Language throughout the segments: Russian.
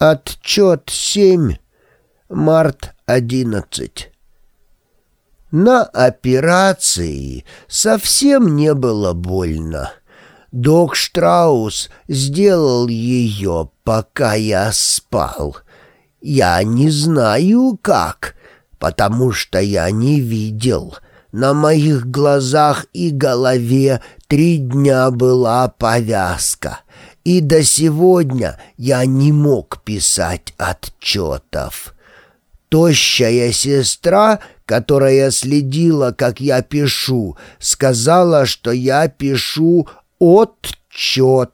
Отчет 7. Март 11. На операции совсем не было больно. Док Штраус сделал ее, пока я спал. Я не знаю как, потому что я не видел. На моих глазах и голове три дня была повязка и до сегодня я не мог писать отчетов. Тощая сестра, которая следила, как я пишу, сказала, что я пишу отчет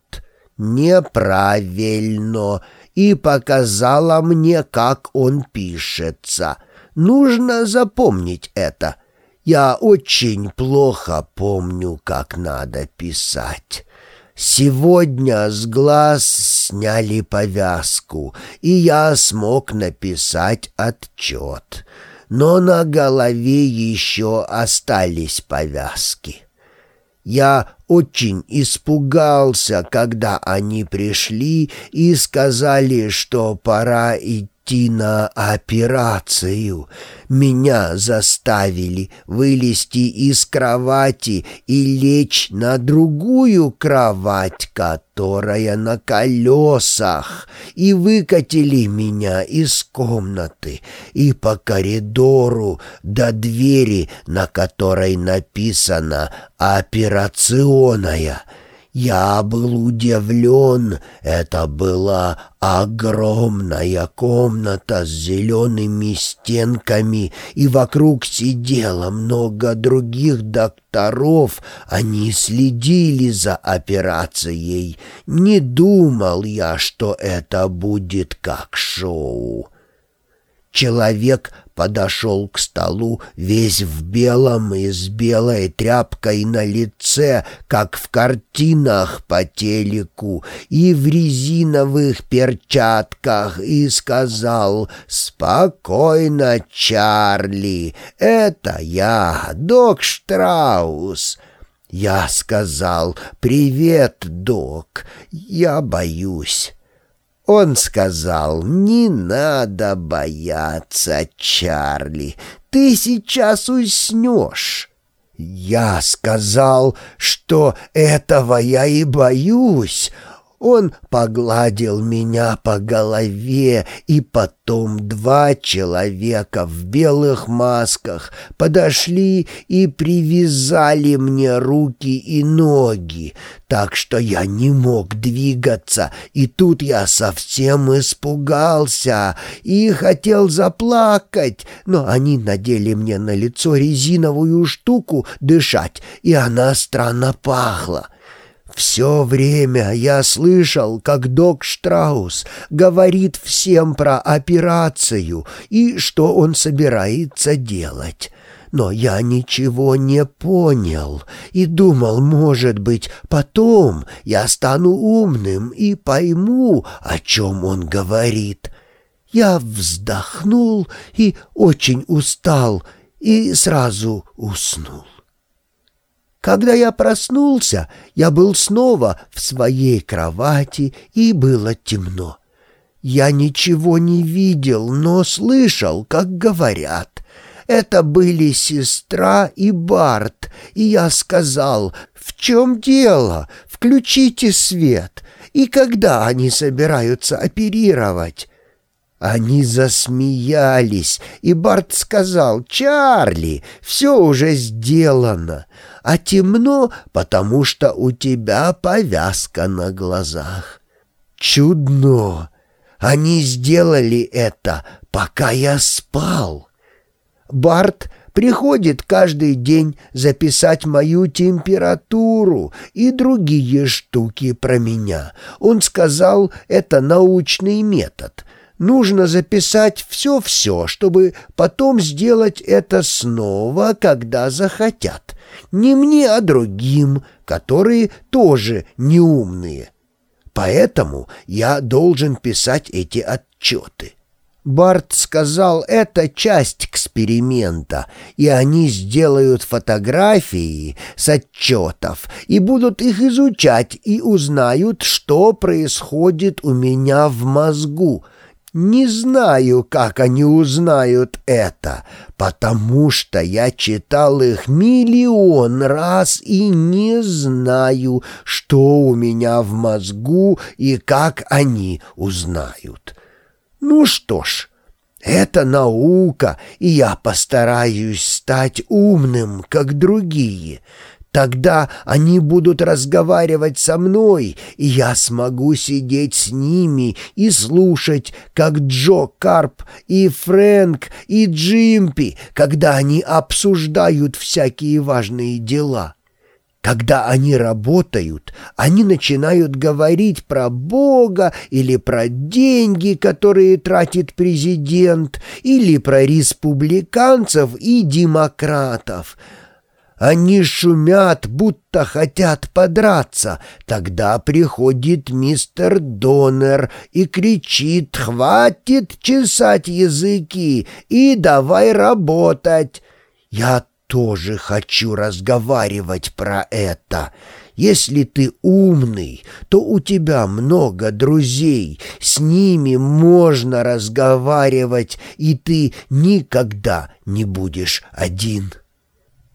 неправильно и показала мне, как он пишется. Нужно запомнить это. Я очень плохо помню, как надо писать. Сегодня с глаз сняли повязку, и я смог написать отчет. Но на голове еще остались повязки. Я очень испугался, когда они пришли и сказали, что пора идти идти на операцию. Меня заставили вылезти из кровати и лечь на другую кровать, которая на колесах, и выкатили меня из комнаты и по коридору до двери, на которой написано «Операционная». Я был удивлен. Это была огромная комната с зелеными стенками, и вокруг сидело много других докторов. Они следили за операцией. Не думал я, что это будет как шоу. Человек подошел к столу весь в белом и с белой тряпкой на лице, как в картинах по телеку, и в резиновых перчатках, и сказал «Спокойно, Чарли, это я, док Штраус». Я сказал «Привет, док, я боюсь». Он сказал, «Не надо бояться, Чарли, ты сейчас уснешь». Я сказал, что этого я и боюсь. Он погладил меня по голове, и потом два человека в белых масках подошли и привязали мне руки и ноги, так что я не мог двигаться, и тут я совсем испугался и хотел заплакать, но они надели мне на лицо резиновую штуку дышать, и она странно пахла. Все время я слышал, как док Штраус говорит всем про операцию и что он собирается делать. Но я ничего не понял и думал, может быть, потом я стану умным и пойму, о чем он говорит. Я вздохнул и очень устал и сразу уснул. Когда я проснулся, я был снова в своей кровати, и было темно. Я ничего не видел, но слышал, как говорят. Это были сестра и Барт, и я сказал, «В чем дело? Включите свет. И когда они собираются оперировать?» Они засмеялись, и Барт сказал, «Чарли, все уже сделано, а темно, потому что у тебя повязка на глазах». Чудно! Они сделали это, пока я спал. Барт приходит каждый день записать мою температуру и другие штуки про меня. Он сказал, это научный метод — Нужно записать все-все, чтобы потом сделать это снова, когда захотят. Не мне, а другим, которые тоже неумные. Поэтому я должен писать эти отчеты. Барт сказал, это часть эксперимента, и они сделают фотографии с отчетов и будут их изучать и узнают, что происходит у меня в мозгу — не знаю, как они узнают это, потому что я читал их миллион раз и не знаю, что у меня в мозгу и как они узнают. Ну что ж, это наука, и я постараюсь стать умным, как другие. Тогда они будут разговаривать со мной, и я смогу сидеть с ними и слушать, как Джо Карп и Фрэнк и Джимпи, когда они обсуждают всякие важные дела. Когда они работают, они начинают говорить про Бога или про деньги, которые тратит президент, или про республиканцев и демократов. Они шумят, будто хотят подраться. Тогда приходит мистер Донер и кричит «Хватит чесать языки и давай работать!» Я тоже хочу разговаривать про это. Если ты умный, то у тебя много друзей, с ними можно разговаривать, и ты никогда не будешь один».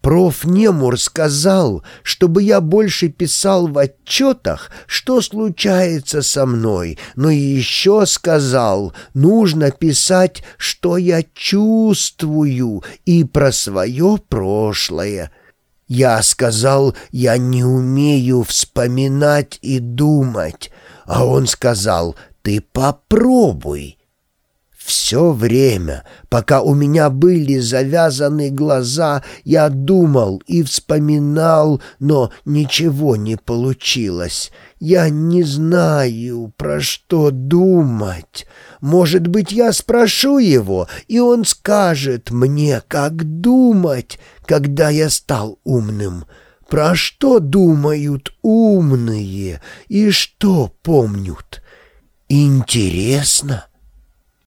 Проф. Немур сказал, чтобы я больше писал в отчетах, что случается со мной, но еще сказал, нужно писать, что я чувствую и про свое прошлое. Я сказал, я не умею вспоминать и думать, а он сказал, ты попробуй. Все время, пока у меня были завязаны глаза, я думал и вспоминал, но ничего не получилось. Я не знаю, про что думать. Может быть, я спрошу его, и он скажет мне, как думать, когда я стал умным. Про что думают умные и что помнят? Интересно.